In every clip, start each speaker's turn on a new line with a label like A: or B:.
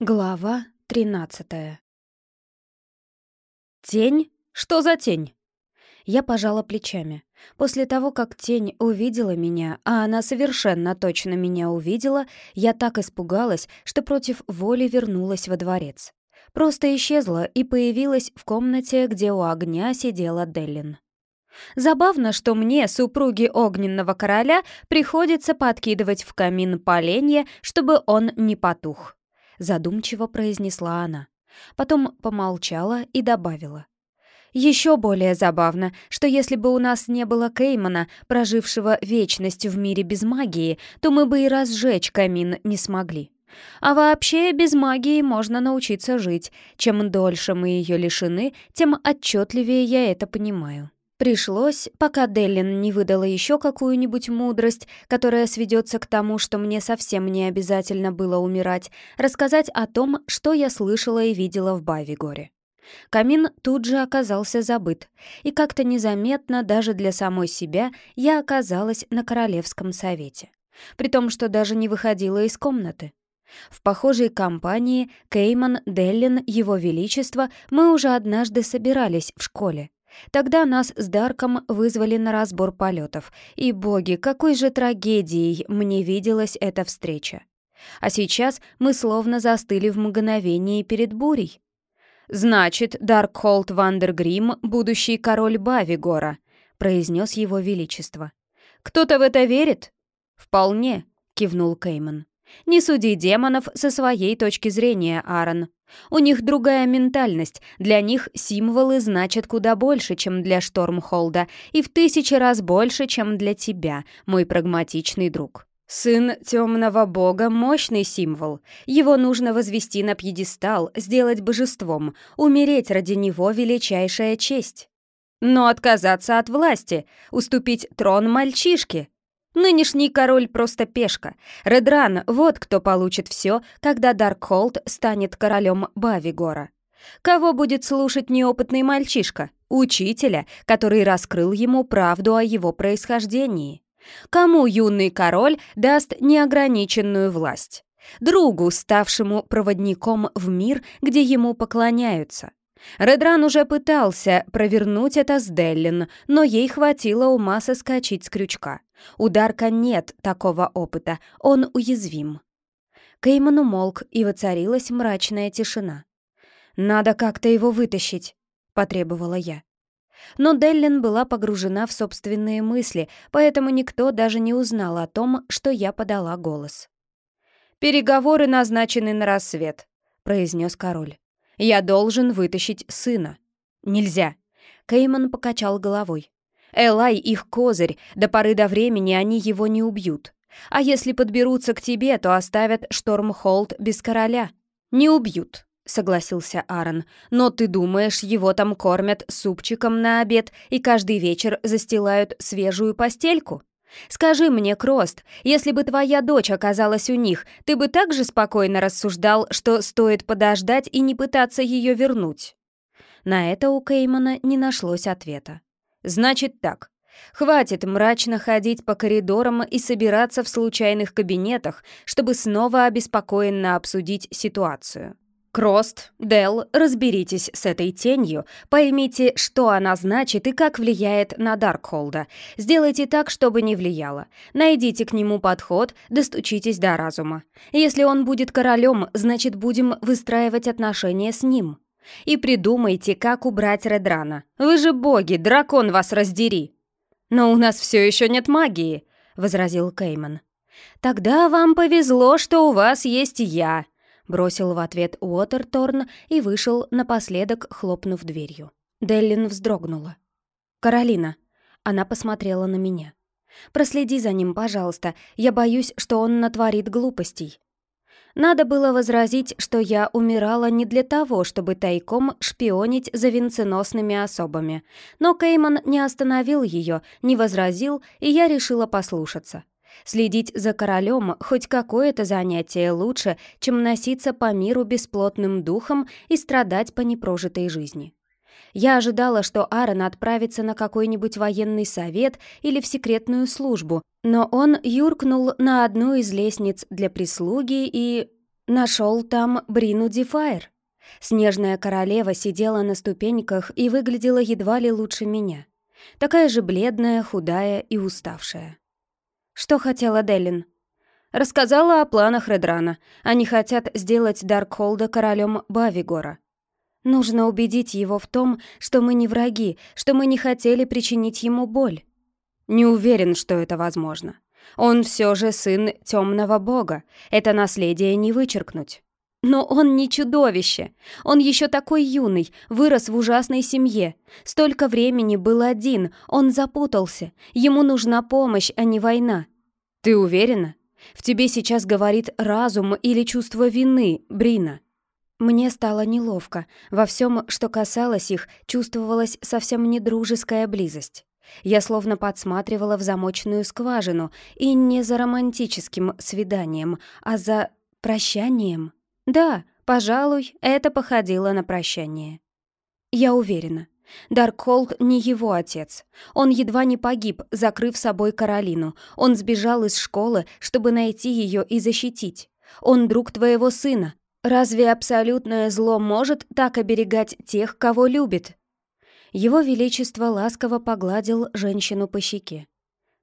A: Глава тринадцатая. «Тень? Что за тень?» Я пожала плечами. После того, как тень увидела меня, а она совершенно точно меня увидела, я так испугалась, что против воли вернулась во дворец. Просто исчезла и появилась в комнате, где у огня сидела Деллин. Забавно, что мне, супруге огненного короля, приходится подкидывать в камин поленья, чтобы он не потух задумчиво произнесла она. Потом помолчала и добавила. Еще более забавно, что если бы у нас не было Кеймана, прожившего вечность в мире без магии, то мы бы и разжечь камин не смогли. А вообще без магии можно научиться жить. Чем дольше мы ее лишены, тем отчетливее я это понимаю. Пришлось, пока Деллин не выдала еще какую-нибудь мудрость, которая сведется к тому, что мне совсем не обязательно было умирать, рассказать о том, что я слышала и видела в Бавигоре. Камин тут же оказался забыт, и как-то незаметно даже для самой себя я оказалась на Королевском совете. При том, что даже не выходила из комнаты. В похожей компании Кейман, Деллин, Его Величество мы уже однажды собирались в школе. Тогда нас с Дарком вызвали на разбор полетов, и, боги, какой же трагедией мне виделась эта встреча. А сейчас мы словно застыли в мгновении перед бурей. «Значит, Даркхолд Вандергрим — будущий король Бавигора», — произнес его величество. «Кто-то в это верит?» «Вполне», — кивнул Кейман. «Не суди демонов со своей точки зрения, Аарон. У них другая ментальность, для них символы значат куда больше, чем для Штормхолда, и в тысячи раз больше, чем для тебя, мой прагматичный друг. Сын темного бога — мощный символ. Его нужно возвести на пьедестал, сделать божеством, умереть ради него — величайшая честь. Но отказаться от власти, уступить трон мальчишке — Нынешний король просто пешка. Редран — вот кто получит все, когда Даркхолд станет королем Бавигора. Кого будет слушать неопытный мальчишка? Учителя, который раскрыл ему правду о его происхождении. Кому юный король даст неограниченную власть? Другу, ставшему проводником в мир, где ему поклоняются. Редран уже пытался провернуть это с Деллин, но ей хватило ума соскочить с крючка. У Дарка нет такого опыта, он уязвим. Кейман умолк, и воцарилась мрачная тишина. «Надо как-то его вытащить», — потребовала я. Но Деллин была погружена в собственные мысли, поэтому никто даже не узнал о том, что я подала голос. «Переговоры назначены на рассвет», — произнес король. «Я должен вытащить сына». «Нельзя». Кейман покачал головой. Элай — их козырь, до поры до времени они его не убьют. А если подберутся к тебе, то оставят Штормхолд без короля. Не убьют, согласился Аарон. Но ты думаешь, его там кормят супчиком на обед и каждый вечер застилают свежую постельку? Скажи мне, Крост, если бы твоя дочь оказалась у них, ты бы так же спокойно рассуждал, что стоит подождать и не пытаться ее вернуть?» На это у Кеймана не нашлось ответа. Значит так. Хватит мрачно ходить по коридорам и собираться в случайных кабинетах, чтобы снова обеспокоенно обсудить ситуацию. Крост, Дел, разберитесь с этой тенью, поймите, что она значит и как влияет на Даркхолда. Сделайте так, чтобы не влияло. Найдите к нему подход, достучитесь до разума. Если он будет королем, значит, будем выстраивать отношения с ним. И придумайте, как убрать Редрана. Вы же боги, дракон вас раздери!» «Но у нас все еще нет магии», — возразил Кейман. «Тогда вам повезло, что у вас есть я», — бросил в ответ Уотерторн и вышел, напоследок хлопнув дверью. Деллин вздрогнула. «Каролина», — она посмотрела на меня. «Проследи за ним, пожалуйста. Я боюсь, что он натворит глупостей». Надо было возразить, что я умирала не для того, чтобы тайком шпионить за венценосными особами. Но Кейман не остановил ее, не возразил, и я решила послушаться. Следить за королем хоть какое-то занятие лучше, чем носиться по миру бесплотным духом и страдать по непрожитой жизни. Я ожидала, что Аарон отправится на какой-нибудь военный совет или в секретную службу, но он юркнул на одну из лестниц для прислуги и... Нашел там Брину Дифайр. Снежная королева сидела на ступеньках и выглядела едва ли лучше меня. Такая же бледная, худая и уставшая. Что хотела Делин? Рассказала о планах Редрана. Они хотят сделать Даркхолда королем Бавигора. Нужно убедить его в том, что мы не враги, что мы не хотели причинить ему боль. Не уверен, что это возможно. Он все же сын темного бога. Это наследие не вычеркнуть. Но он не чудовище. Он еще такой юный, вырос в ужасной семье. Столько времени был один, он запутался. Ему нужна помощь, а не война. Ты уверена? В тебе сейчас говорит разум или чувство вины, Брина. Мне стало неловко. Во всем, что касалось их, чувствовалась совсем не дружеская близость. Я словно подсматривала в замочную скважину, и не за романтическим свиданием, а за прощанием. Да, пожалуй, это походило на прощание. Я уверена. Даркхолд не его отец. Он едва не погиб, закрыв собой Каролину. Он сбежал из школы, чтобы найти ее и защитить. Он друг твоего сына. Разве абсолютное зло может так оберегать тех, кого любит? Его Величество ласково погладил женщину по щеке.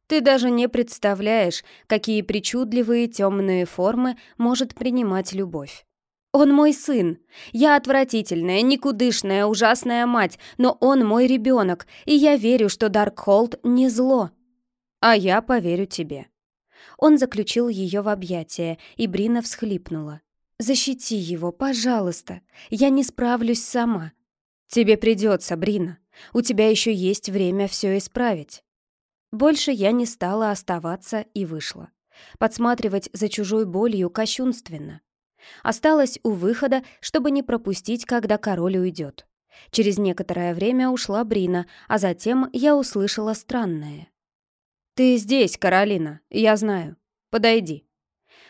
A: «Ты даже не представляешь, какие причудливые темные формы может принимать любовь. Он мой сын. Я отвратительная, никудышная, ужасная мать, но он мой ребенок, и я верю, что Даркхолд не зло. А я поверю тебе». Он заключил ее в объятия, и Брина всхлипнула. «Защити его, пожалуйста. Я не справлюсь сама. Тебе придется, Брина. У тебя еще есть время все исправить». Больше я не стала оставаться и вышла. Подсматривать за чужой болью кощунственно. Осталась у выхода, чтобы не пропустить, когда король уйдет. Через некоторое время ушла Брина, а затем я услышала странное. «Ты здесь, Каролина, я знаю. Подойди».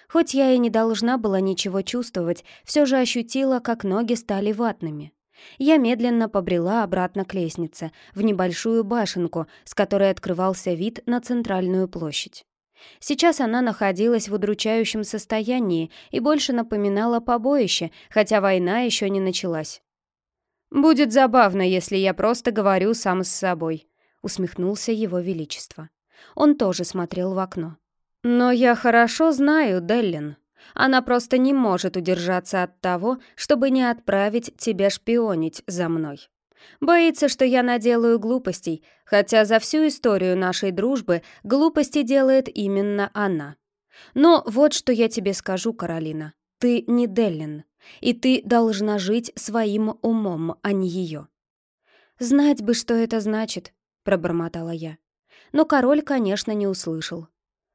A: Хоть я и не должна была ничего чувствовать, все же ощутила, как ноги стали ватными. Я медленно побрела обратно к лестнице, в небольшую башенку, с которой открывался вид на центральную площадь. Сейчас она находилась в удручающем состоянии и больше напоминала побоище, хотя война еще не началась. «Будет забавно, если я просто говорю сам с собой», — усмехнулся его величество. Он тоже смотрел в окно. «Но я хорошо знаю Деллин. Она просто не может удержаться от того, чтобы не отправить тебя шпионить за мной. Боится, что я наделаю глупостей, хотя за всю историю нашей дружбы глупости делает именно она. Но вот что я тебе скажу, Каролина. Ты не Деллин, и ты должна жить своим умом, а не ее. «Знать бы, что это значит», — пробормотала я. Но король, конечно, не услышал.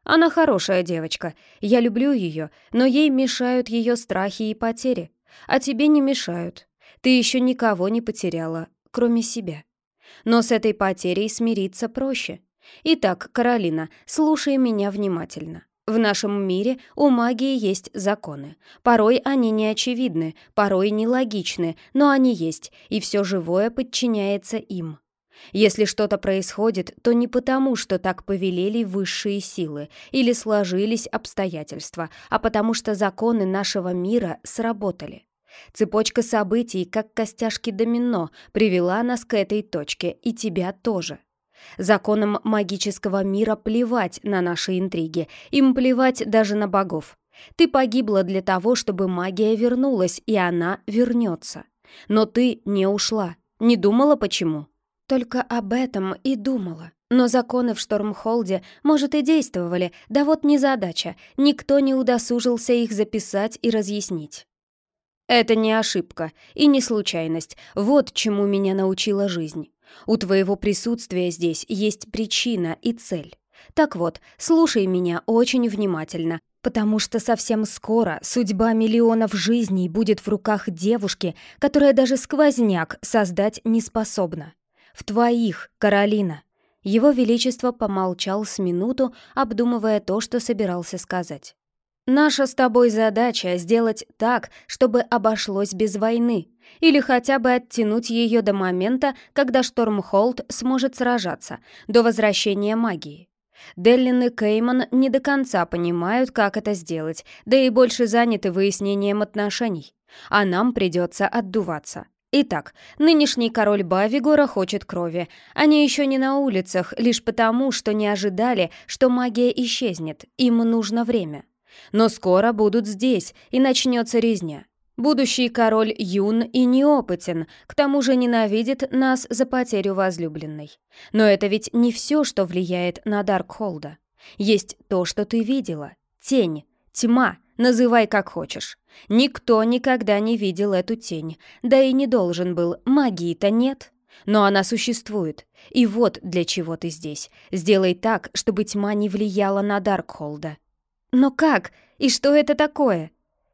A: Она хорошая девочка, я люблю ее, но ей мешают ее страхи и потери, а тебе не мешают. Ты еще никого не потеряла, кроме себя. Но с этой потерей смириться проще. Итак, Каролина, слушай меня внимательно. В нашем мире у магии есть законы. Порой они не очевидны, порой нелогичны, но они есть, и все живое подчиняется им. Если что-то происходит, то не потому, что так повелели высшие силы или сложились обстоятельства, а потому что законы нашего мира сработали. Цепочка событий, как костяшки домино, привела нас к этой точке, и тебя тоже. Законам магического мира плевать на наши интриги, им плевать даже на богов. Ты погибла для того, чтобы магия вернулась, и она вернется. Но ты не ушла. Не думала, почему? Только об этом и думала. Но законы в Штормхолде, может, и действовали, да вот незадача. Никто не удосужился их записать и разъяснить. Это не ошибка и не случайность. Вот чему меня научила жизнь. У твоего присутствия здесь есть причина и цель. Так вот, слушай меня очень внимательно, потому что совсем скоро судьба миллионов жизней будет в руках девушки, которая даже сквозняк создать не способна. В твоих, Каролина. Его Величество помолчал с минуту, обдумывая то, что собирался сказать. Наша с тобой задача сделать так, чтобы обошлось без войны, или хотя бы оттянуть ее до момента, когда Штормхолд сможет сражаться, до возвращения магии. Деллин и Кейман не до конца понимают, как это сделать, да и больше заняты выяснением отношений. А нам придется отдуваться. Итак, нынешний король Бавигора хочет крови. Они еще не на улицах, лишь потому, что не ожидали, что магия исчезнет. Им нужно время. Но скоро будут здесь, и начнется резня. Будущий король юн и неопытен, к тому же ненавидит нас за потерю возлюбленной. Но это ведь не все, что влияет на Даркхолда. Есть то, что ты видела. Тень, тьма, называй как хочешь. Никто никогда не видел эту тень, да и не должен был, магии-то нет. Но она существует. И вот для чего ты здесь. Сделай так, чтобы тьма не влияла на Даркхолда. Но как? И что это такое?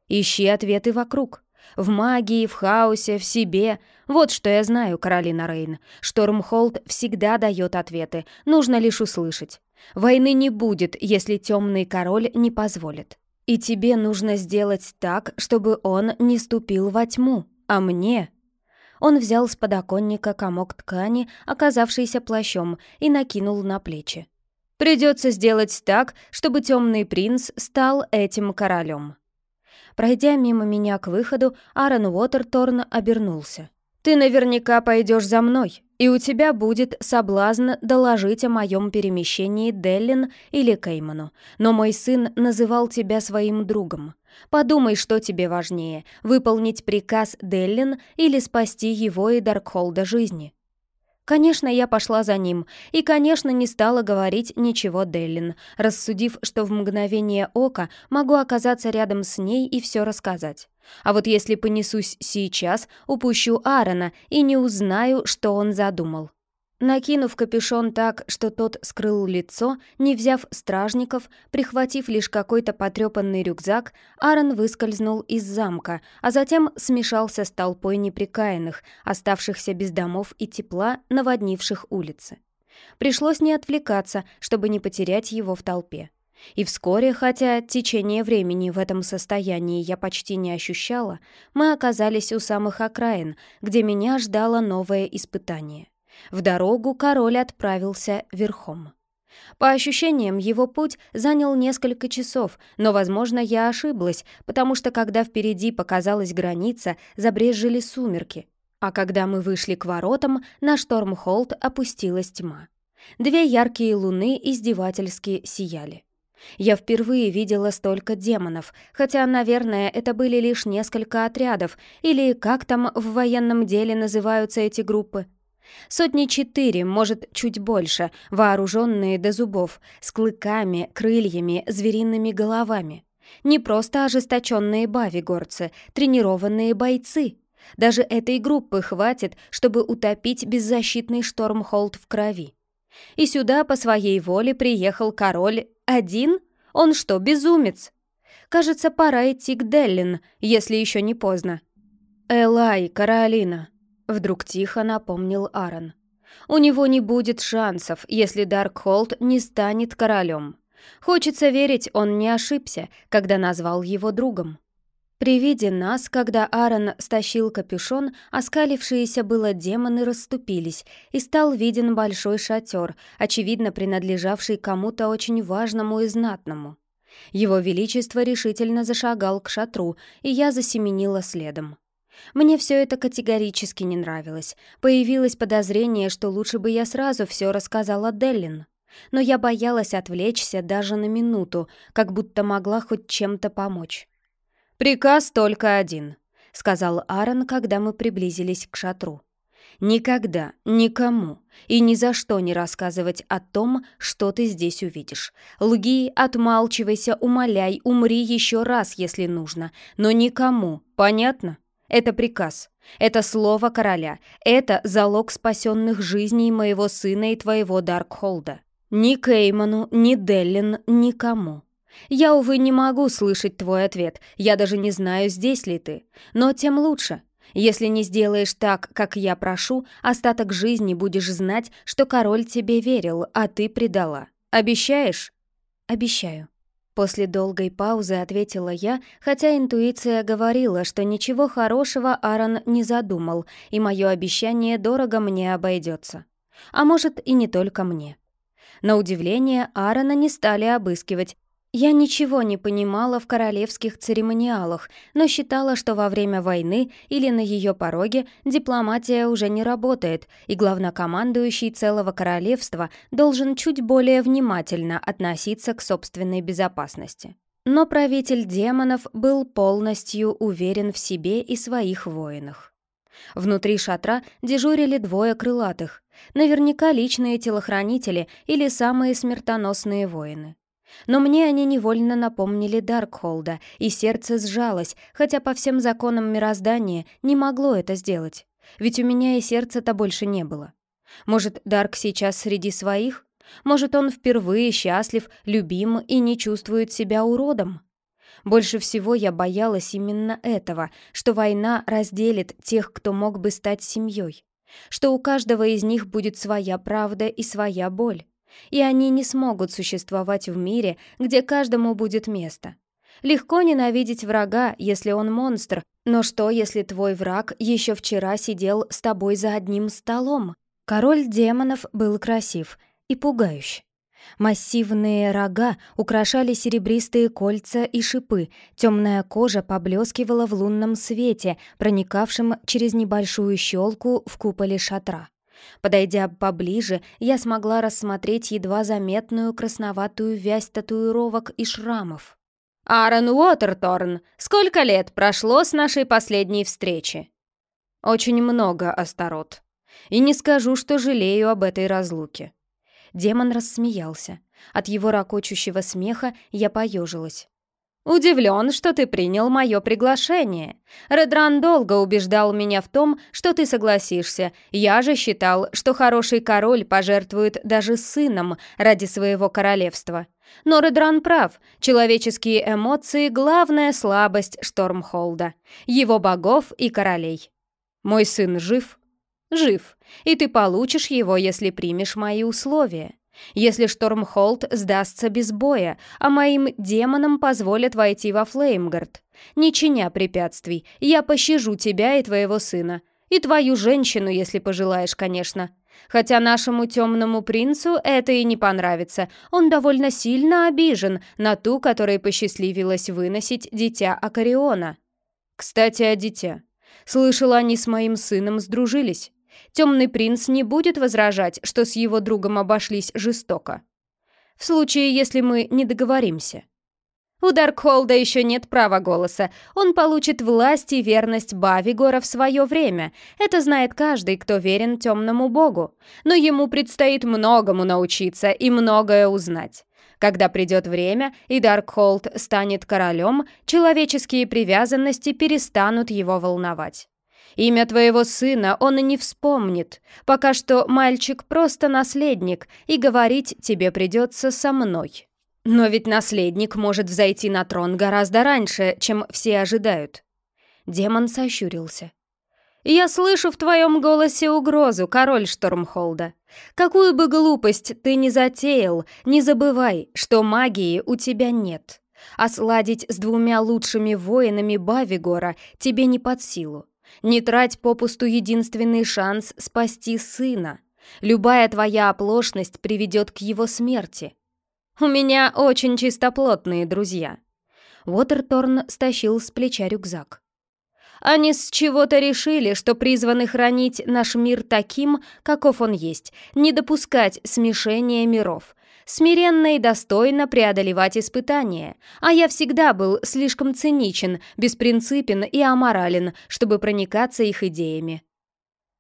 A: Ищи ответы вокруг. В магии, в хаосе, в себе. Вот что я знаю, Каролина Рейн. Штормхолд всегда дает ответы, нужно лишь услышать. Войны не будет, если темный король не позволит. И тебе нужно сделать так, чтобы он не ступил во тьму, а мне... Он взял с подоконника комок ткани, оказавшийся плащом, и накинул на плечи. Придется сделать так, чтобы темный принц стал этим королем. Пройдя мимо меня к выходу, Аарон Уотерторн обернулся. «Ты наверняка пойдешь за мной, и у тебя будет соблазн доложить о моем перемещении Деллин или Кейману. Но мой сын называл тебя своим другом. Подумай, что тебе важнее — выполнить приказ Деллин или спасти его и Даркхолда жизни. Конечно, я пошла за ним, и, конечно, не стала говорить ничего Деллин, рассудив, что в мгновение ока могу оказаться рядом с ней и все рассказать. А вот если понесусь сейчас, упущу Аарона и не узнаю, что он задумал. Накинув капюшон так, что тот скрыл лицо, не взяв стражников, прихватив лишь какой-то потрепанный рюкзак, Аарон выскользнул из замка, а затем смешался с толпой неприкаянных, оставшихся без домов и тепла, наводнивших улицы. Пришлось не отвлекаться, чтобы не потерять его в толпе. И вскоре, хотя течение времени в этом состоянии я почти не ощущала, мы оказались у самых окраин, где меня ждало новое испытание — в дорогу король отправился верхом. По ощущениям, его путь занял несколько часов, но, возможно, я ошиблась, потому что, когда впереди показалась граница, забрезжили сумерки, а когда мы вышли к воротам, на Штормхолд опустилась тьма. Две яркие луны издевательски сияли. Я впервые видела столько демонов, хотя, наверное, это были лишь несколько отрядов, или как там в военном деле называются эти группы. Сотни четыре, может, чуть больше, вооруженные до зубов, с клыками, крыльями, звериными головами. Не просто ожесточенные бавигорцы, тренированные бойцы. Даже этой группы хватит, чтобы утопить беззащитный Штормхолд в крови. И сюда по своей воле приехал король один? Он что, безумец? Кажется, пора идти к Деллин, если еще не поздно. «Элай, Каролина», Вдруг тихо напомнил Аарон. «У него не будет шансов, если Даркхолд не станет королем. Хочется верить, он не ошибся, когда назвал его другом». При виде нас, когда Аарон стащил капюшон, оскалившиеся было демоны расступились, и стал виден большой шатер, очевидно принадлежавший кому-то очень важному и знатному. Его Величество решительно зашагал к шатру, и я засеменила следом. Мне все это категорически не нравилось. Появилось подозрение, что лучше бы я сразу все рассказала Деллин. Но я боялась отвлечься даже на минуту, как будто могла хоть чем-то помочь. «Приказ только один», — сказал Аарон, когда мы приблизились к шатру. «Никогда, никому и ни за что не рассказывать о том, что ты здесь увидишь. Лги, отмалчивайся, умоляй, умри еще раз, если нужно, но никому, понятно?» Это приказ. Это слово короля. Это залог спасенных жизней моего сына и твоего Даркхолда. Ни Кейману, ни Деллин, никому. Я, увы, не могу слышать твой ответ. Я даже не знаю, здесь ли ты. Но тем лучше. Если не сделаешь так, как я прошу, остаток жизни будешь знать, что король тебе верил, а ты предала. Обещаешь? Обещаю. После долгой паузы ответила я, хотя интуиция говорила, что ничего хорошего Аарон не задумал, и мое обещание дорого мне обойдется. А может, и не только мне. На удивление, Аарона не стали обыскивать. Я ничего не понимала в королевских церемониалах, но считала, что во время войны или на ее пороге дипломатия уже не работает, и главнокомандующий целого королевства должен чуть более внимательно относиться к собственной безопасности. Но правитель демонов был полностью уверен в себе и своих воинах. Внутри шатра дежурили двое крылатых, наверняка личные телохранители или самые смертоносные воины. Но мне они невольно напомнили Даркхолда, и сердце сжалось, хотя по всем законам мироздания не могло это сделать. Ведь у меня и сердца-то больше не было. Может, Дарк сейчас среди своих? Может, он впервые счастлив, любим и не чувствует себя уродом? Больше всего я боялась именно этого, что война разделит тех, кто мог бы стать семьей, что у каждого из них будет своя правда и своя боль, и они не смогут существовать в мире, где каждому будет место. Легко ненавидеть врага, если он монстр, но что, если твой враг еще вчера сидел с тобой за одним столом? Король демонов был красив, и пугающ. Массивные рога украшали серебристые кольца и шипы, темная кожа поблескивала в лунном свете, проникавшем через небольшую щелку в куполе шатра. Подойдя поближе, я смогла рассмотреть едва заметную красноватую вязь татуировок и шрамов. «Аарон Уотерторн, сколько лет прошло с нашей последней встречи?» «Очень много, Астарот. И не скажу, что жалею об этой разлуке. Демон рассмеялся. От его ракочущего смеха я поежилась. «Удивлен, что ты принял мое приглашение. Редран долго убеждал меня в том, что ты согласишься. Я же считал, что хороший король пожертвует даже сыном ради своего королевства. Но Редран прав. Человеческие эмоции — главная слабость Штормхолда, его богов и королей. Мой сын жив, Жив, и ты получишь его, если примешь мои условия. Если Штормхолд сдастся без боя, а моим демонам позволят войти во Флеймгард. Не чиня препятствий, я пощажу тебя и твоего сына. И твою женщину, если пожелаешь, конечно. Хотя нашему темному принцу это и не понравится. Он довольно сильно обижен на ту, которой посчастливилось выносить дитя Акариона. Кстати, о дитя. Слышала, они с моим сыном сдружились. Темный принц не будет возражать, что с его другом обошлись жестоко. В случае, если мы не договоримся. У Даркхолда еще нет права голоса. Он получит власть и верность Бавигора в свое время. Это знает каждый, кто верен темному богу. Но ему предстоит многому научиться и многое узнать. Когда придет время, и Даркхолд станет королем, человеческие привязанности перестанут его волновать. Имя твоего сына он и не вспомнит. Пока что мальчик просто наследник, и говорить тебе придется со мной. Но ведь наследник может взойти на трон гораздо раньше, чем все ожидают. Демон сощурился. «Я слышу в твоем голосе угрозу, король Штормхолда. Какую бы глупость ты ни затеял, не забывай, что магии у тебя нет. А сладить с двумя лучшими воинами Бавигора тебе не под силу. Не трать попусту единственный шанс спасти сына. Любая твоя оплошность приведет к его смерти. У меня очень чистоплотные друзья. Уотерторн стащил с плеча рюкзак. Они с чего-то решили, что призваны хранить наш мир таким, каков он есть, не допускать смешения миров, смиренно и достойно преодолевать испытания, а я всегда был слишком циничен, беспринципен и аморален, чтобы проникаться их идеями.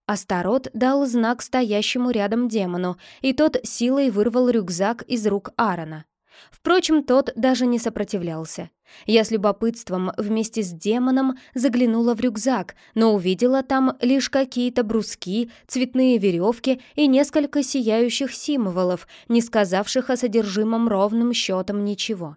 A: Астарот дал знак стоящему рядом демону, и тот силой вырвал рюкзак из рук Аарона. Впрочем, тот даже не сопротивлялся. Я с любопытством вместе с демоном заглянула в рюкзак, но увидела там лишь какие-то бруски, цветные веревки и несколько сияющих символов, не сказавших о содержимом ровным счетом ничего.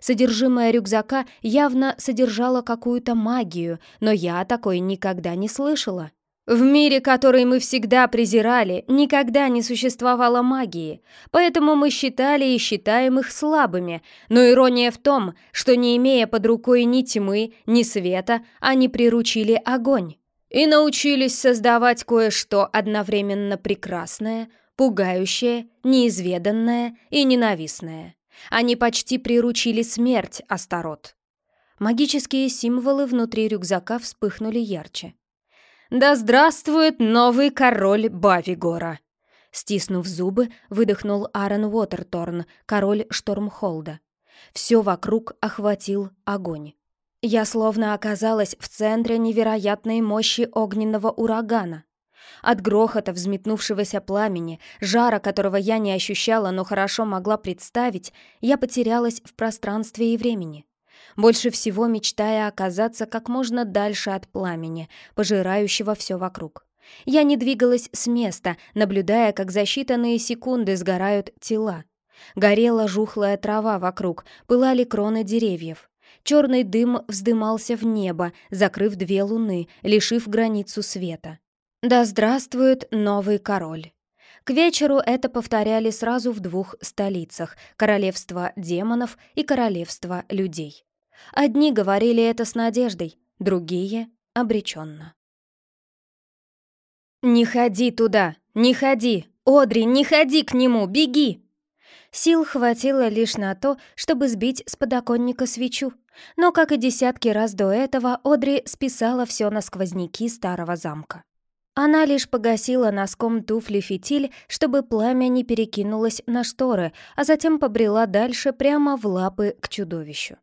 A: Содержимое рюкзака явно содержало какую-то магию, но я такой никогда не слышала. В мире, который мы всегда презирали, никогда не существовало магии, поэтому мы считали и считаем их слабыми, но ирония в том, что не имея под рукой ни тьмы, ни света, они приручили огонь и научились создавать кое-что одновременно прекрасное, пугающее, неизведанное и ненавистное. Они почти приручили смерть, Астарот. Магические символы внутри рюкзака вспыхнули ярче. «Да здравствует новый король Бавигора!» Стиснув зубы, выдохнул Аарон Уотерторн, король Штормхолда. Все вокруг охватил огонь. Я словно оказалась в центре невероятной мощи огненного урагана. От грохота взметнувшегося пламени, жара которого я не ощущала, но хорошо могла представить, я потерялась в пространстве и времени. Больше всего мечтая оказаться как можно дальше от пламени, пожирающего все вокруг. Я не двигалась с места, наблюдая, как за считанные секунды сгорают тела. Горела жухлая трава вокруг, пылали кроны деревьев. Черный дым вздымался в небо, закрыв две луны, лишив границу света. Да здравствует новый король! К вечеру это повторяли сразу в двух столицах — королевство демонов и королевство людей. Одни говорили это с надеждой, другие — обреченно. «Не ходи туда! Не ходи! Одри, не ходи к нему! Беги!» Сил хватило лишь на то, чтобы сбить с подоконника свечу. Но, как и десятки раз до этого, Одри списала все на сквозняки старого замка. Она лишь погасила носком туфли фитиль, чтобы пламя не перекинулось на шторы, а затем побрела дальше прямо в лапы к чудовищу.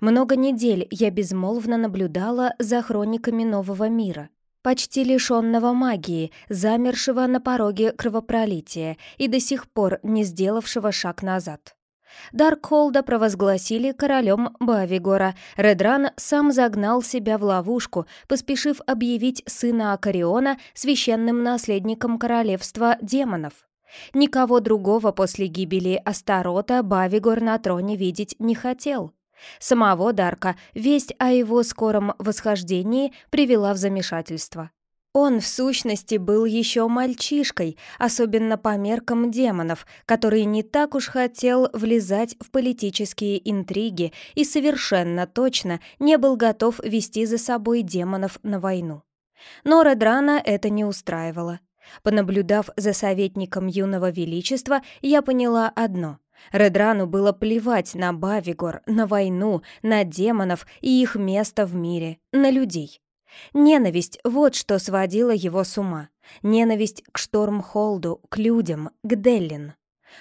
A: Много недель я безмолвно наблюдала за хрониками нового мира, почти лишенного магии, замершего на пороге кровопролития и до сих пор не сделавшего шаг назад. Даркхолда провозгласили королем Бавигора. Редран сам загнал себя в ловушку, поспешив объявить сына Акариона священным наследником королевства демонов. Никого другого после гибели Астарота Бавигор на троне видеть не хотел. Самого Дарка весть о его скором восхождении привела в замешательство. Он, в сущности, был еще мальчишкой, особенно по меркам демонов, который не так уж хотел влезать в политические интриги и совершенно точно не был готов вести за собой демонов на войну. Но Редрана это не устраивало. Понаблюдав за советником юного величества, я поняла одно. Редрану было плевать на Бавигор, на войну, на демонов и их место в мире, на людей. Ненависть — вот что сводило его с ума. Ненависть к Штормхолду, к людям, к Деллин.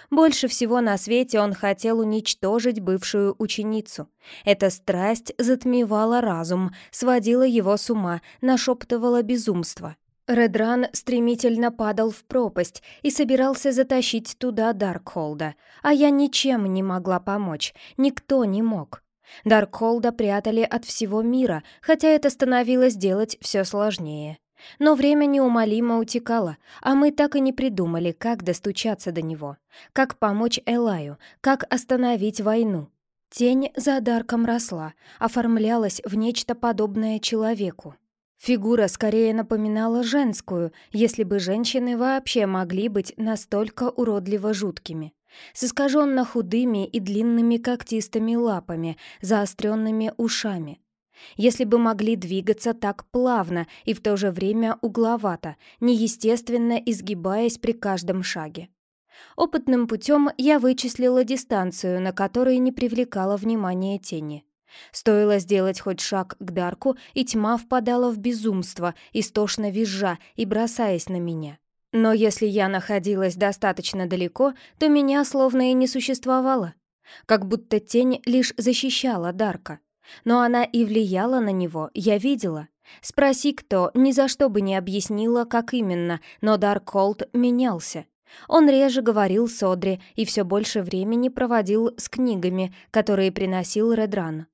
A: Больше всего на свете он хотел уничтожить бывшую ученицу. Эта страсть затмевала разум, сводила его с ума, нашептывала безумство. Редран стремительно падал в пропасть и собирался затащить туда Даркхолда, а я ничем не могла помочь, никто не мог. Даркхолда прятали от всего мира, хотя это становилось делать все сложнее. Но время неумолимо утекало, а мы так и не придумали, как достучаться до него, как помочь Элаю, как остановить войну. Тень за Дарком росла, оформлялась в нечто подобное человеку. Фигура скорее напоминала женскую, если бы женщины вообще могли быть настолько уродливо жуткими с искаженно худыми и длинными когтистыми лапами, заостренными ушами. Если бы могли двигаться так плавно и в то же время угловато, неестественно изгибаясь при каждом шаге. Опытным путем я вычислила дистанцию, на которой не привлекала внимания тени. Стоило сделать хоть шаг к Дарку, и тьма впадала в безумство, истошно визжа и бросаясь на меня. Но если я находилась достаточно далеко, то меня словно и не существовало. Как будто тень лишь защищала Дарка. Но она и влияла на него, я видела. Спроси кто, ни за что бы не объяснила, как именно, но Даркхолд менялся. Он реже говорил с Одри и все больше времени проводил с книгами, которые приносил Редран.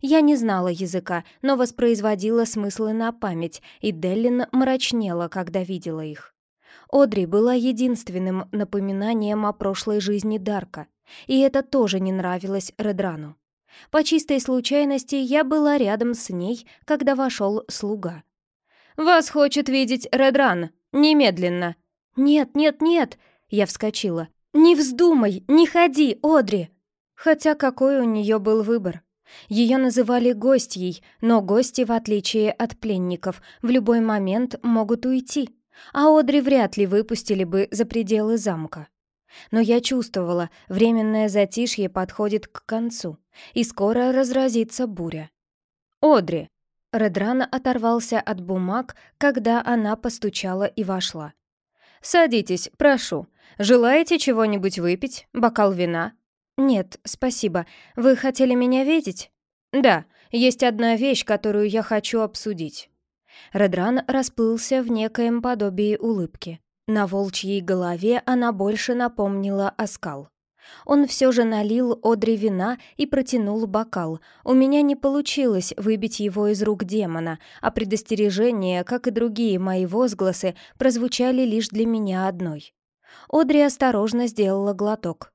A: Я не знала языка, но воспроизводила смыслы на память, и Деллин мрачнела, когда видела их. Одри была единственным напоминанием о прошлой жизни Дарка, и это тоже не нравилось Редрану. По чистой случайности я была рядом с ней, когда вошел слуга. «Вас хочет видеть Редран! Немедленно!» «Нет, нет, нет!» Я вскочила. «Не вздумай! Не ходи, Одри!» Хотя какой у нее был выбор? Ее называли гостьей, но гости, в отличие от пленников, в любой момент могут уйти. а Одри вряд ли выпустили бы за пределы замка. Но я чувствовала, временное затишье подходит к концу, и скоро разразится буря. «Одри!» Редран оторвался от бумаг, когда она постучала и вошла. «Садитесь, прошу. Желаете чего-нибудь выпить? Бокал вина?» «Нет, спасибо. Вы хотели меня видеть?» «Да, есть одна вещь, которую я хочу обсудить». Редран расплылся в некоем подобии улыбки. На волчьей голове она больше напомнила оскал. Он все же налил Одри вина и протянул бокал. У меня не получилось выбить его из рук демона, а предостережения, как и другие мои возгласы, прозвучали лишь для меня одной. Одри осторожно сделала глоток.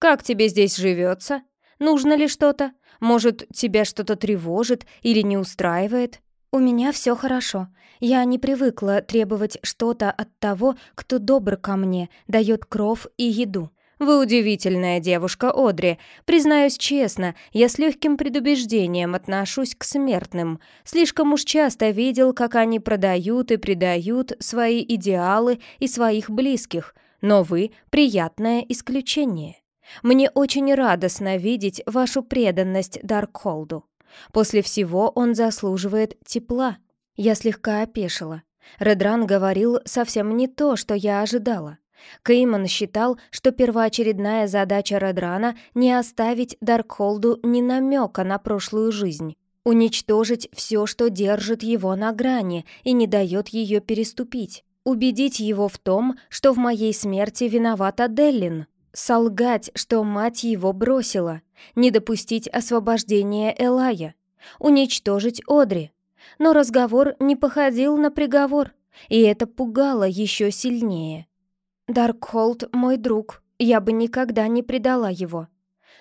A: «Как тебе здесь живется? Нужно ли что-то? Может, тебя что-то тревожит или не устраивает?» «У меня все хорошо. Я не привыкла требовать что-то от того, кто добр ко мне, дает кров и еду. Вы удивительная девушка, Одри. Признаюсь честно, я с легким предубеждением отношусь к смертным. Слишком уж часто видел, как они продают и предают свои идеалы и своих близких. Но вы — приятное исключение. Мне очень радостно видеть вашу преданность Даркхолду. После всего он заслуживает тепла. Я слегка опешила. Редран говорил совсем не то, что я ожидала. Кейман считал, что первоочередная задача Редрана — не оставить Даркхолду ни намека на прошлую жизнь, уничтожить все, что держит его на грани и не дает ее переступить, убедить его в том, что в моей смерти виновата Деллин, солгать, что мать его бросила, не допустить освобождения Элая, уничтожить Одри. Но разговор не походил на приговор, и это пугало еще сильнее. Даркхолд мой друг, я бы никогда не предала его.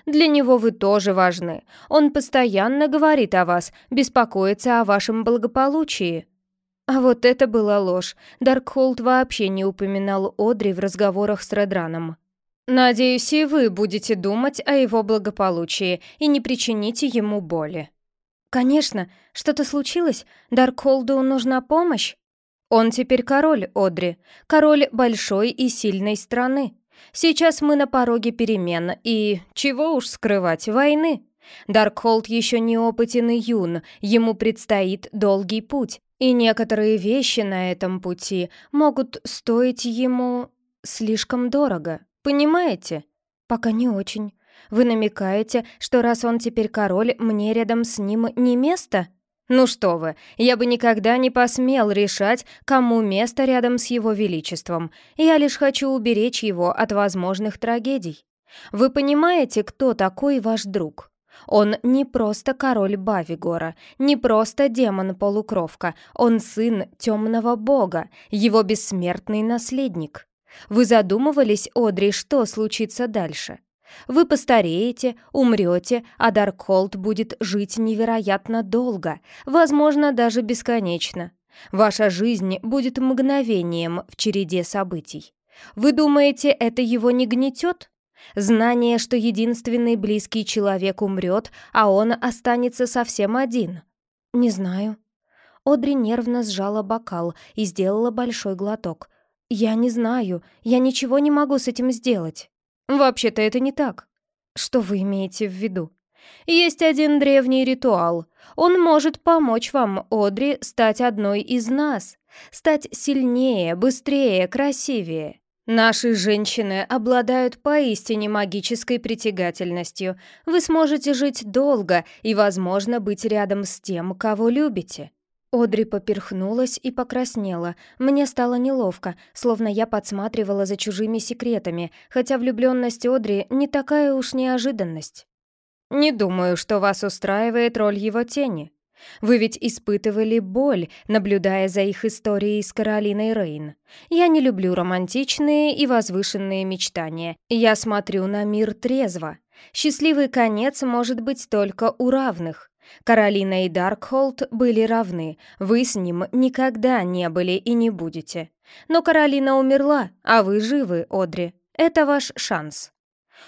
A: Для него вы тоже важны. Он постоянно говорит о вас, беспокоится о вашем благополучии. А вот это была ложь. Даркхолд вообще не упоминал Одри в разговорах с Редраном. Надеюсь, и вы будете думать о его благополучии и не причините ему боли. Конечно, что-то случилось? Даркхолду нужна помощь? Он теперь король, Одри, король большой и сильной страны. Сейчас мы на пороге перемен и, чего уж скрывать, войны. Даркхолд еще не опытен и юн, ему предстоит долгий путь, и некоторые вещи на этом пути могут стоить ему слишком дорого, понимаете? Пока не очень. Вы намекаете, что раз он теперь король, мне рядом с ним не место?» «Ну что вы, я бы никогда не посмел решать, кому место рядом с его величеством. Я лишь хочу уберечь его от возможных трагедий. Вы понимаете, кто такой ваш друг?» Он не просто король Бавигора, не просто демон-полукровка, он сын темного бога, его бессмертный наследник. Вы задумывались, Одри, что случится дальше? Вы постареете, умрете, а Даркхолд будет жить невероятно долго, возможно, даже бесконечно. Ваша жизнь будет мгновением в череде событий. Вы думаете, это его не гнетет? Знание, что единственный близкий человек умрет, а он останется совсем один? Не знаю. Одри нервно сжала бокал и сделала большой глоток. «Я не знаю, я ничего не могу с этим сделать». «Вообще-то это не так». «Что вы имеете в виду?» «Есть один древний ритуал. Он может помочь вам, Одри, стать одной из нас. Стать сильнее, быстрее, красивее. Наши женщины обладают поистине магической притягательностью. Вы сможете жить долго и, возможно, быть рядом с тем, кого любите. Одри поперхнулась и покраснела. Мне стало неловко, словно я подсматривала за чужими секретами, хотя влюбленность Одри не такая уж неожиданность. «Не думаю, что вас устраивает роль его тени. Вы ведь испытывали боль, наблюдая за их историей с Каролиной Рейн. Я не люблю романтичные и возвышенные мечтания. Я смотрю на мир трезво. Счастливый конец может быть только у равных. Каролина и Даркхолд были равны, вы с ним никогда не были и не будете. Но Каролина умерла, а вы живы, Одри. Это ваш шанс».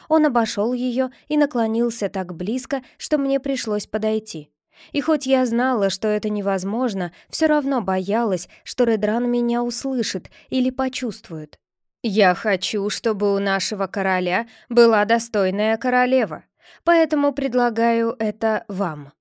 A: Он обошел ее и наклонился так близко, что мне пришлось подойти. И хоть я знала, что это невозможно, все равно боялась, что Редран меня услышит или почувствует. «Я хочу, чтобы у нашего короля была достойная королева, поэтому предлагаю это вам.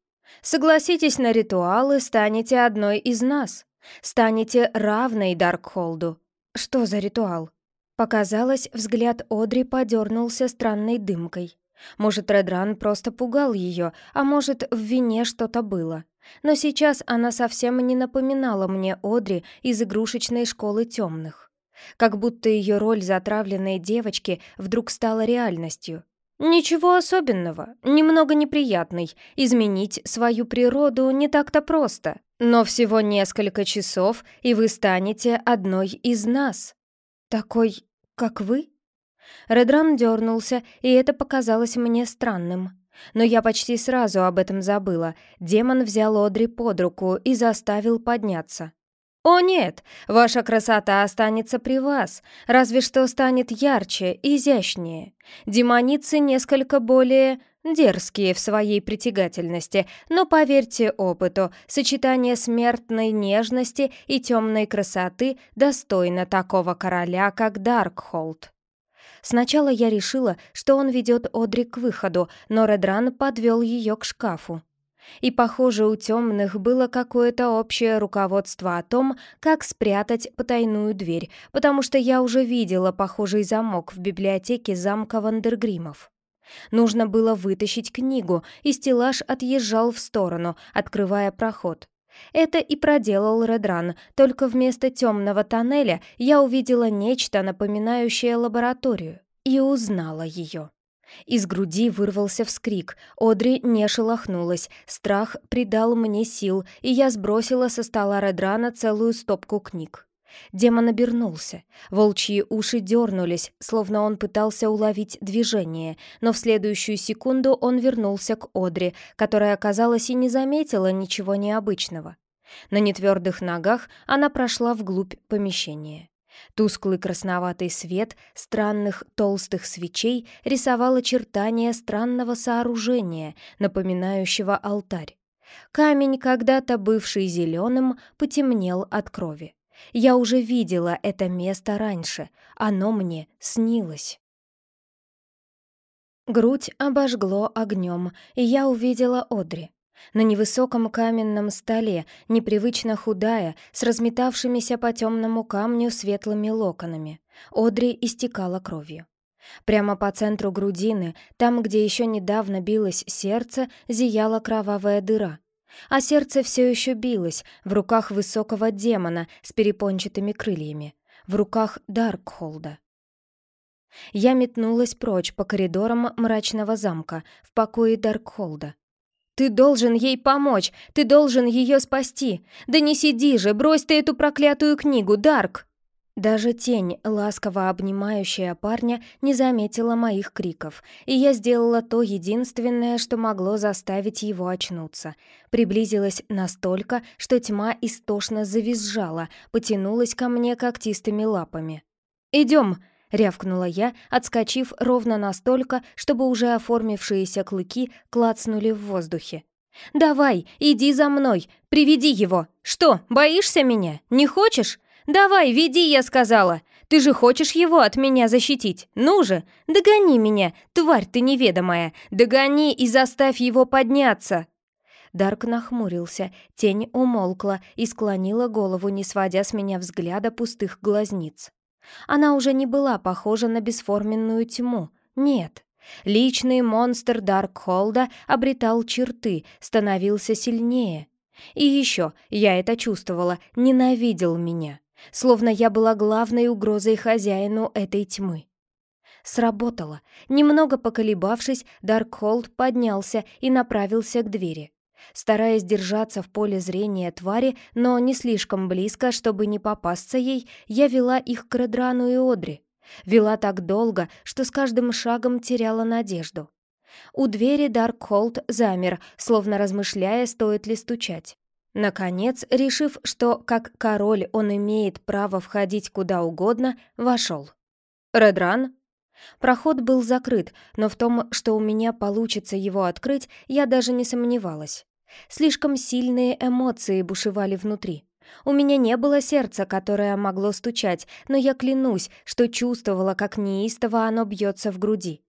A: Согласитесь на ритуалы, станете одной из нас, станете равной Даркхолду». «Что за ритуал?» Показалось, взгляд Одри подернулся странной дымкой. Может, Редран просто пугал ее, а может, в вине что-то было. Но сейчас она совсем не напоминала мне Одри из игрушечной школы темных. Как будто ее роль затравленной девочки вдруг стала реальностью. Ничего особенного, немного неприятный. Изменить свою природу не так-то просто. Но всего несколько часов, и вы станете одной из нас. Такой, как вы? Редран дернулся, и это показалось мне странным. Но я почти сразу об этом забыла. Демон взял Одри под руку и заставил подняться. «О нет, ваша красота останется при вас, разве что станет ярче, изящнее. Демоницы несколько более дерзкие в своей притягательности, но поверьте опыту, сочетание смертной нежности и темной красоты достойно такого короля, как Даркхолд». Сначала я решила, что он ведет Одри к выходу, но Редран подвел ее к шкафу. И, похоже, у темных было какое-то общее руководство о том, как спрятать потайную дверь, потому что я уже видела похожий замок в библиотеке замка Вандергримов. Нужно было вытащить книгу, и стеллаж отъезжал в сторону, открывая проход. Это и проделал Редран, только вместо темного тоннеля я увидела нечто, напоминающее лабораторию, и узнала ее. Из груди вырвался вскрик, Одри не шелохнулась, страх придал мне сил, и я сбросила со стола Редрана целую стопку книг. Демон обернулся. Волчьи уши дернулись, словно он пытался уловить движение, но в следующую секунду он вернулся к Одри, которая, казалось, и не заметила ничего необычного. На нетвердых ногах она прошла вглубь помещения. Тусклый красноватый свет странных толстых свечей рисовал очертания странного сооружения, напоминающего алтарь. Камень, когда-то бывший зеленым, потемнел от крови. Я уже видела это место раньше, оно мне снилось. Грудь обожгло огнем, и я увидела Одри. На невысоком каменном столе, непривычно худая, с разметавшимися по темному камню светлыми локонами. Одри истекала кровью. Прямо по центру грудины, там, где еще недавно билось сердце, зияла кровавая дыра — а сердце все еще билось в руках высокого демона с перепончатыми крыльями, в руках Даркхолда. Я метнулась прочь по коридорам мрачного замка, в покое Даркхолда. «Ты должен ей помочь! Ты должен ее спасти! Да не сиди же! Брось ты эту проклятую книгу, Дарк!» Даже тень, ласково обнимающая парня, не заметила моих криков, и я сделала то единственное, что могло заставить его очнуться. Приблизилась настолько, что тьма истошно завизжала, потянулась ко мне когтистыми лапами. «Идем!» — рявкнула я, отскочив ровно настолько, чтобы уже оформившиеся клыки клацнули в воздухе. «Давай, иди за мной, приведи его! Что, боишься меня? Не хочешь? «Давай, веди, я сказала! Ты же хочешь его от меня защитить! Ну же, догони меня, тварь ты неведомая! Догони и заставь его подняться!» Дарк нахмурился, тень умолкла и склонила голову, не сводя с меня взгляда пустых глазниц. Она уже не была похожа на бесформенную тьму. Нет. Личный монстр Даркхолда обретал черты, становился сильнее. И еще, я это чувствовала, ненавидел меня словно я была главной угрозой хозяину этой тьмы. Сработало. Немного поколебавшись, Даркхолд поднялся и направился к двери. Стараясь держаться в поле зрения твари, но не слишком близко, чтобы не попасться ей, я вела их к Редрану и Одри. Вела так долго, что с каждым шагом теряла надежду. У двери Даркхолд замер, словно размышляя, стоит ли стучать. Наконец, решив, что как король он имеет право входить куда угодно, вошел. «Редран?» Проход был закрыт, но в том, что у меня получится его открыть, я даже не сомневалась. Слишком сильные эмоции бушевали внутри. У меня не было сердца, которое могло стучать, но я клянусь, что чувствовала, как неистово оно бьется в груди.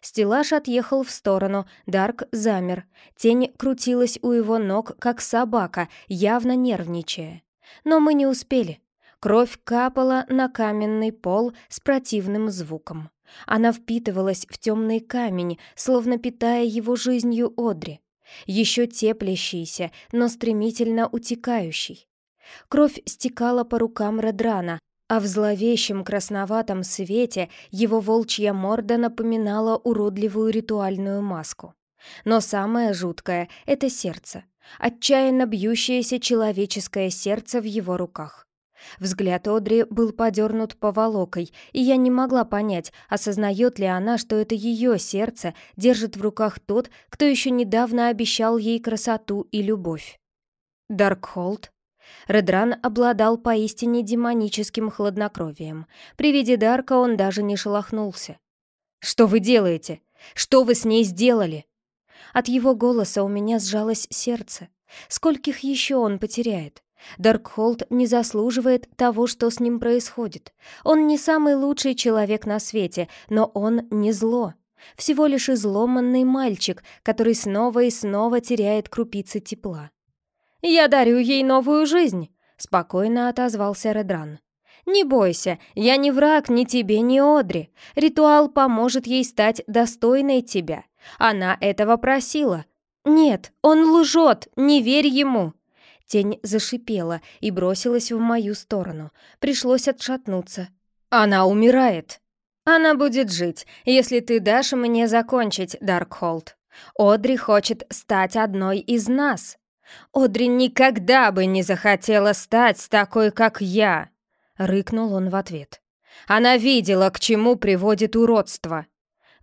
A: Стеллаж отъехал в сторону, Дарк замер. Тень крутилась у его ног, как собака, явно нервничая. Но мы не успели. Кровь капала на каменный пол с противным звуком. Она впитывалась в темный камень, словно питая его жизнью Одри. Еще теплящийся, но стремительно утекающий. Кровь стекала по рукам Редрана, а в зловещем красноватом свете его волчья морда напоминала уродливую ритуальную маску. Но самое жуткое — это сердце, отчаянно бьющееся человеческое сердце в его руках. Взгляд Одри был подернут поволокой, и я не могла понять, осознает ли она, что это ее сердце держит в руках тот, кто еще недавно обещал ей красоту и любовь. Даркхолд Редран обладал поистине демоническим хладнокровием. При виде Дарка он даже не шелохнулся. «Что вы делаете? Что вы с ней сделали?» От его голоса у меня сжалось сердце. Скольких еще он потеряет? Даркхолд не заслуживает того, что с ним происходит. Он не самый лучший человек на свете, но он не зло. Всего лишь изломанный мальчик, который снова и снова теряет крупицы тепла. «Я дарю ей новую жизнь», — спокойно отозвался Редран. «Не бойся, я не враг ни тебе, ни Одри. Ритуал поможет ей стать достойной тебя. Она этого просила». «Нет, он лжет, не верь ему!» Тень зашипела и бросилась в мою сторону. Пришлось отшатнуться. «Она умирает!» «Она будет жить, если ты дашь мне закончить, Даркхолд. Одри хочет стать одной из нас!» «Одри никогда бы не захотела стать такой, как я!» — рыкнул он в ответ. «Она видела, к чему приводит уродство!»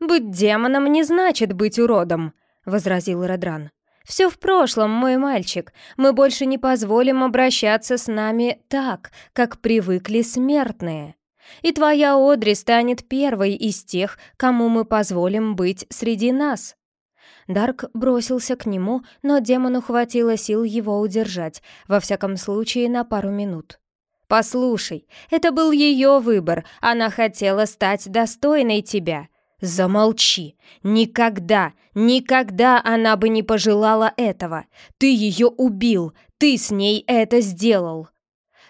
A: «Быть демоном не значит быть уродом!» — возразил Редран. «Все в прошлом, мой мальчик. Мы больше не позволим обращаться с нами так, как привыкли смертные. И твоя Одри станет первой из тех, кому мы позволим быть среди нас». Дарк бросился к нему, но демону хватило сил его удержать, во всяком случае на пару минут. «Послушай, это был ее выбор, она хотела стать достойной тебя. Замолчи! Никогда, никогда она бы не пожелала этого! Ты ее убил, ты с ней это сделал!»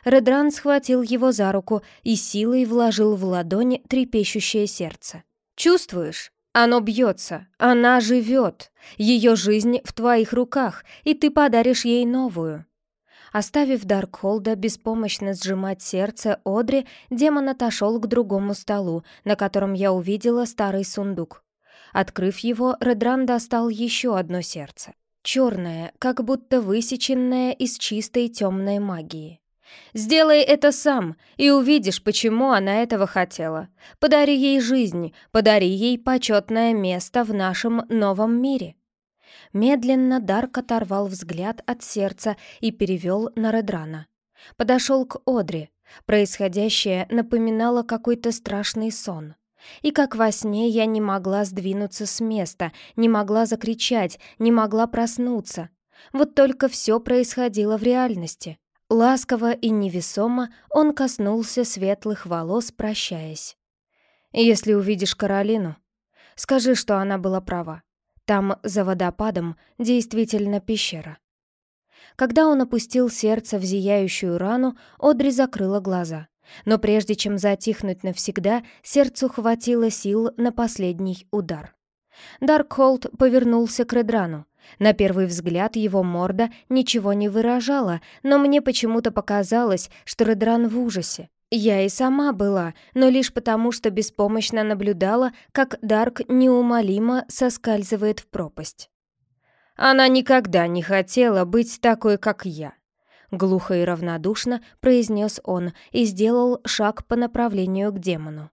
A: Редран схватил его за руку и силой вложил в ладони трепещущее сердце. «Чувствуешь? Оно бьется, она живет. Ее жизнь в твоих руках, и ты подаришь ей новую. Оставив Даркхолда беспомощно сжимать сердце Одри, демон отошел к другому столу, на котором я увидела старый сундук. Открыв его, Редран достал еще одно сердце. Черное, как будто высеченное из чистой темной магии. Сделай это сам, и увидишь, почему она этого хотела. Подари ей жизнь, подари ей почетное место в нашем новом мире». Медленно Дарк оторвал взгляд от сердца и перевел на Редрана. Подошел к Одри. Происходящее напоминало какой-то страшный сон. И как во сне я не могла сдвинуться с места, не могла закричать, не могла проснуться. Вот только все происходило в реальности. Ласково и невесомо он коснулся светлых волос, прощаясь. «Если увидишь Каролину, скажи, что она была права. Там, за водопадом, действительно пещера». Когда он опустил сердце в зияющую рану, Одри закрыла глаза. Но прежде чем затихнуть навсегда, сердцу хватило сил на последний удар. Даркхолд повернулся к Редрану. На первый взгляд его морда ничего не выражала, но мне почему-то показалось, что Редран в ужасе. Я и сама была, но лишь потому, что беспомощно наблюдала, как Дарк неумолимо соскальзывает в пропасть. «Она никогда не хотела быть такой, как я», — глухо и равнодушно произнес он и сделал шаг по направлению к демону.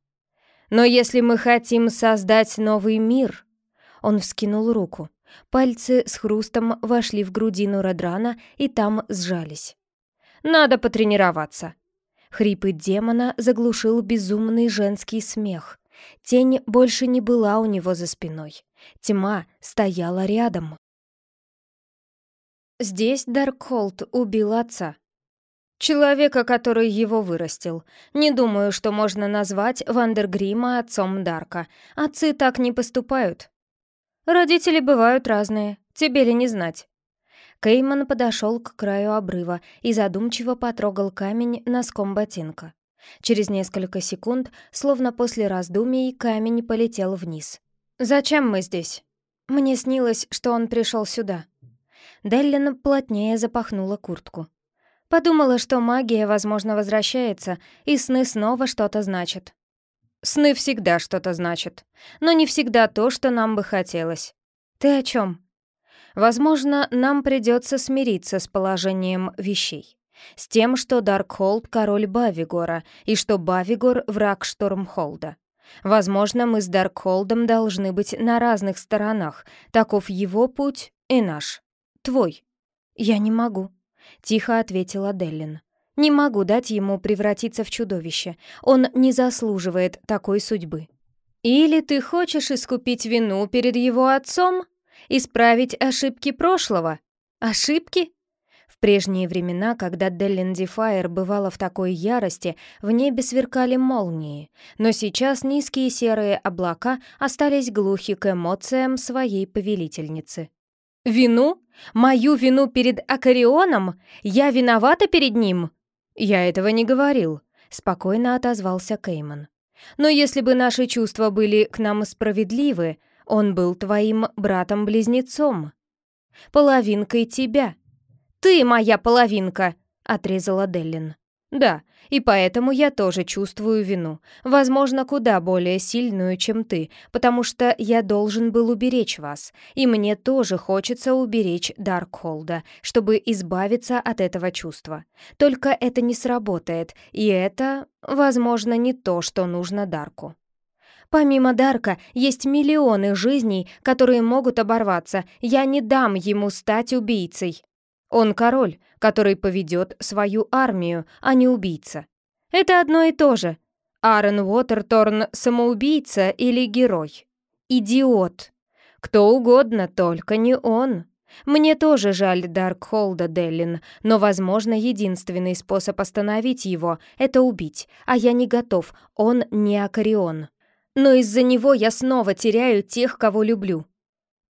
A: «Но если мы хотим создать новый мир...» Он вскинул руку. Пальцы с хрустом вошли в грудину Родрана и там сжались. «Надо потренироваться!» Хрипы демона заглушил безумный женский смех. Тень больше не была у него за спиной. Тьма стояла рядом. Здесь Даркхолд убил отца. Человека, который его вырастил. Не думаю, что можно назвать Вандергрима отцом Дарка. Отцы так не поступают. Родители бывают разные, тебе ли не знать. Кейман подошел к краю обрыва и задумчиво потрогал камень носком ботинка. Через несколько секунд, словно после раздумий, камень полетел вниз. «Зачем мы здесь?» «Мне снилось, что он пришел сюда». Деллин плотнее запахнула куртку. Подумала, что магия, возможно, возвращается, и сны снова что-то значат. Сны всегда что-то значат, но не всегда то, что нам бы хотелось. Ты о чем? Возможно, нам придется смириться с положением вещей. С тем, что Даркхолд — король Бавигора, и что Бавигор — враг Штормхолда. Возможно, мы с Даркхолдом должны быть на разных сторонах. Таков его путь и наш. Твой. Я не могу. — тихо ответила Деллин. «Не могу дать ему превратиться в чудовище. Он не заслуживает такой судьбы». «Или ты хочешь искупить вину перед его отцом? Исправить ошибки прошлого? Ошибки?» В прежние времена, когда Деллин Дефайр бывала в такой ярости, в небе сверкали молнии, но сейчас низкие серые облака остались глухи к эмоциям своей повелительницы. «Вину? Мою вину перед Акарионом? Я виновата перед ним?» «Я этого не говорил», — спокойно отозвался Кейман. «Но если бы наши чувства были к нам справедливы, он был твоим братом-близнецом. Половинкой тебя». «Ты моя половинка!» — отрезала Деллин. «Да, и поэтому я тоже чувствую вину. Возможно, куда более сильную, чем ты, потому что я должен был уберечь вас. И мне тоже хочется уберечь Даркхолда, чтобы избавиться от этого чувства. Только это не сработает, и это, возможно, не то, что нужно Дарку». Помимо Дарка, есть миллионы жизней, которые могут оборваться. Я не дам ему стать убийцей. Он король, который поведет свою армию, а не убийца. Это одно и то же. Аарон Уотерторн — самоубийца или герой? Идиот. Кто угодно, только не он. Мне тоже жаль Даркхолда Деллин, но, возможно, единственный способ остановить его — это убить, а я не готов, он не Акарион. Но из-за него я снова теряю тех, кого люблю.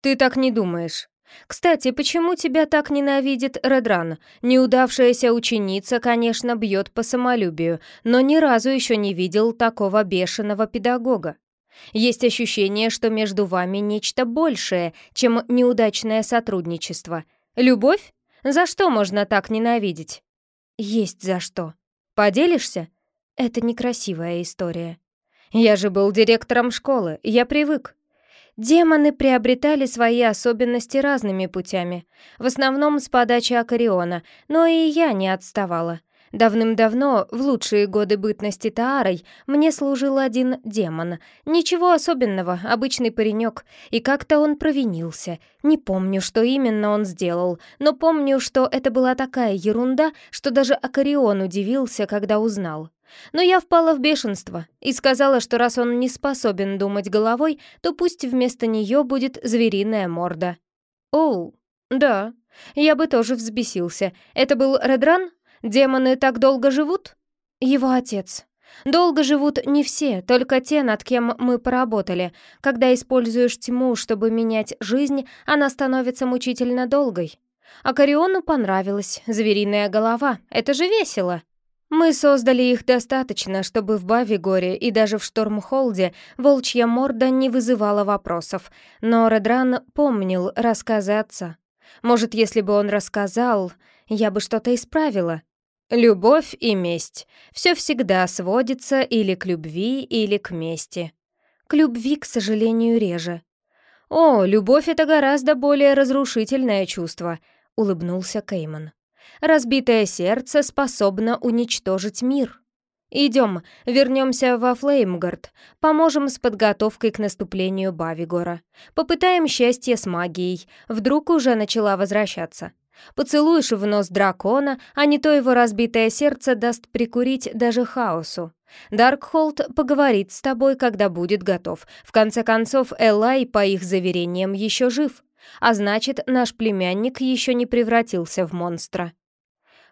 A: Ты так не думаешь? Кстати, почему тебя так ненавидит Редран? Неудавшаяся ученица, конечно, бьет по самолюбию, но ни разу еще не видел такого бешеного педагога. Есть ощущение, что между вами нечто большее, чем неудачное сотрудничество. Любовь? За что можно так ненавидеть? Есть за что. Поделишься? Это некрасивая история. Я же был директором школы, я привык. Демоны приобретали свои особенности разными путями, в основном с подачи Акариона, но и я не отставала. Давным-давно, в лучшие годы бытности Таарой, мне служил один демон. Ничего особенного, обычный паренек. И как-то он провинился. Не помню, что именно он сделал, но помню, что это была такая ерунда, что даже Акарион удивился, когда узнал. Но я впала в бешенство и сказала, что раз он не способен думать головой, то пусть вместо нее будет звериная морда. Оу, да, я бы тоже взбесился. Это был Редран? Демоны так долго живут? Его отец. Долго живут не все, только те, над кем мы поработали. Когда используешь тьму, чтобы менять жизнь, она становится мучительно долгой. А Кариону понравилась звериная голова. Это же весело. Мы создали их достаточно, чтобы в Бавигоре и даже в Штормхолде волчья морда не вызывала вопросов, но Редран помнил рассказы отца. Может, если бы он рассказал, я бы что-то исправила. Любовь и месть. Все всегда сводится или к любви, или к мести. К любви, к сожалению, реже. «О, любовь — это гораздо более разрушительное чувство», — улыбнулся Кейман. Разбитое сердце способно уничтожить мир. Идем, вернемся во Флеймгард, поможем с подготовкой к наступлению Бавигора. Попытаем счастье с магией, вдруг уже начала возвращаться. Поцелуешь в нос дракона, а не то его разбитое сердце даст прикурить даже хаосу. Даркхолд поговорит с тобой, когда будет готов. В конце концов, Элай, по их заверениям, еще жив. А значит, наш племянник еще не превратился в монстра.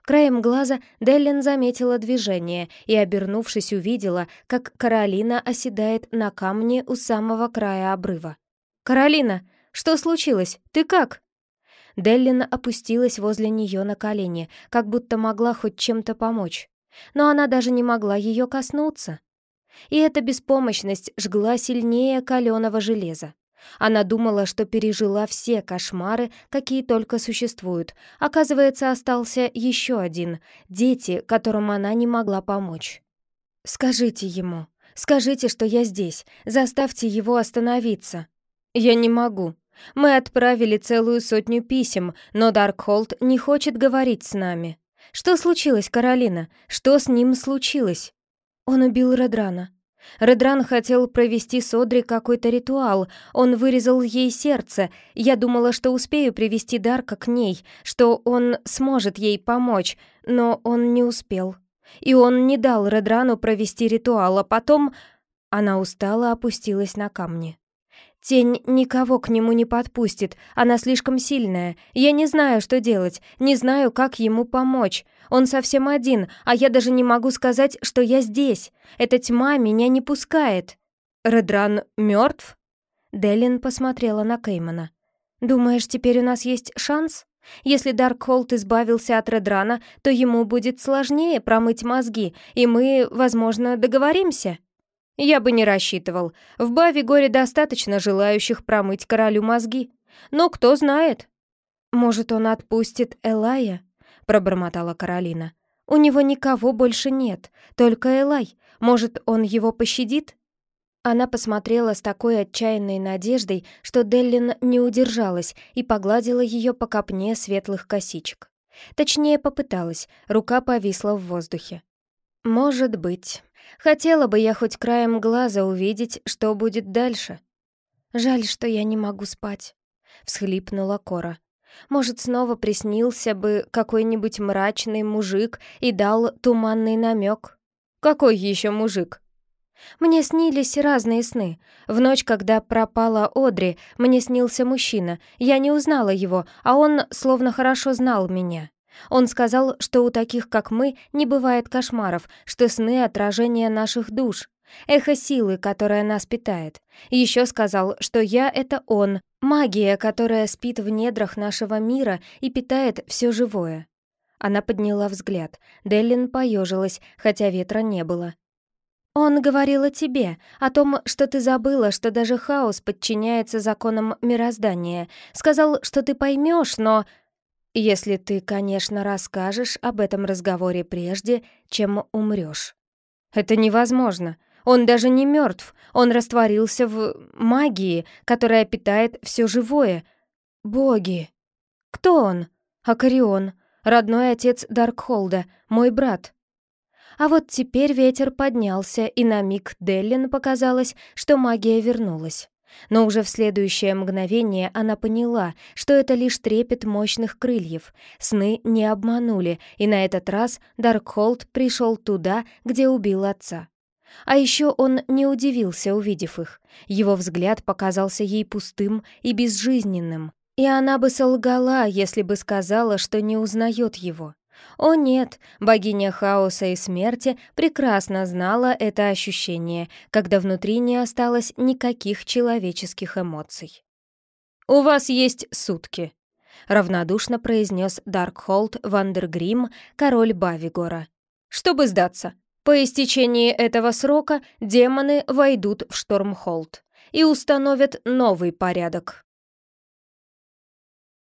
A: Краем глаза Деллин заметила движение и, обернувшись, увидела, как Каролина оседает на камне у самого края обрыва. «Каролина, что случилось? Ты как?» Деллин опустилась возле нее на колени, как будто могла хоть чем-то помочь. Но она даже не могла ее коснуться. И эта беспомощность жгла сильнее каленого железа. Она думала, что пережила все кошмары, какие только существуют. Оказывается, остался еще один — дети, которым она не могла помочь. «Скажите ему, скажите, что я здесь, заставьте его остановиться». «Я не могу. Мы отправили целую сотню писем, но Даркхолд не хочет говорить с нами. Что случилось, Каролина? Что с ним случилось?» Он убил Редрана. Редран хотел провести с Одри какой-то ритуал. Он вырезал ей сердце. Я думала, что успею привести Дарка к ней, что он сможет ей помочь, но он не успел. И он не дал Редрану провести ритуал, а потом... Она устало опустилась на камни. Тень никого к нему не подпустит, она слишком сильная. Я не знаю, что делать, не знаю, как ему помочь. Он совсем один, а я даже не могу сказать, что я здесь. Эта тьма меня не пускает. Редран мертв? Делин посмотрела на Кеймана. «Думаешь, теперь у нас есть шанс? Если Даркхолд избавился от Редрана, то ему будет сложнее промыть мозги, и мы, возможно, договоримся?» Я бы не рассчитывал. В Бави горе достаточно желающих промыть королю мозги. Но кто знает? Может, он отпустит Элая? Пробормотала Каролина. У него никого больше нет, только Элай. Может, он его пощадит? Она посмотрела с такой отчаянной надеждой, что Деллин не удержалась и погладила ее по копне светлых косичек. Точнее, попыталась, рука повисла в воздухе. «Может быть», Хотела бы я хоть краем глаза увидеть, что будет дальше. Жаль, что я не могу спать, всхлипнула Кора. Может, снова приснился бы какой-нибудь мрачный мужик и дал туманный намек. Какой еще мужик? Мне снились разные сны. В ночь, когда пропала Одри, мне снился мужчина. Я не узнала его, а он словно хорошо знал меня. Он сказал, что у таких, как мы, не бывает кошмаров, что сны — отражение наших душ, эхо силы, которая нас питает. Еще сказал, что я — это он, магия, которая спит в недрах нашего мира и питает все живое. Она подняла взгляд. Деллин поежилась, хотя ветра не было. «Он говорил о тебе, о том, что ты забыла, что даже хаос подчиняется законам мироздания. Сказал, что ты поймешь, но...» Если ты, конечно, расскажешь об этом разговоре прежде, чем умрешь. Это невозможно. Он даже не мертв. Он растворился в магии, которая питает все живое. Боги. Кто он? Акарион, родной отец Даркхолда, мой брат. А вот теперь ветер поднялся, и на миг Деллин показалось, что магия вернулась. Но уже в следующее мгновение она поняла, что это лишь трепет мощных крыльев. Сны не обманули, и на этот раз Даркхолд пришел туда, где убил отца. А еще он не удивился, увидев их. Его взгляд показался ей пустым и безжизненным. И она бы солгала, если бы сказала, что не узнает его. О нет, богиня хаоса и смерти прекрасно знала это ощущение, когда внутри не осталось никаких человеческих эмоций. «У вас есть сутки», — равнодушно произнес Даркхолд Вандергрим, король Бавигора. «Чтобы сдаться, по истечении этого срока демоны войдут в Штормхолд и установят новый порядок».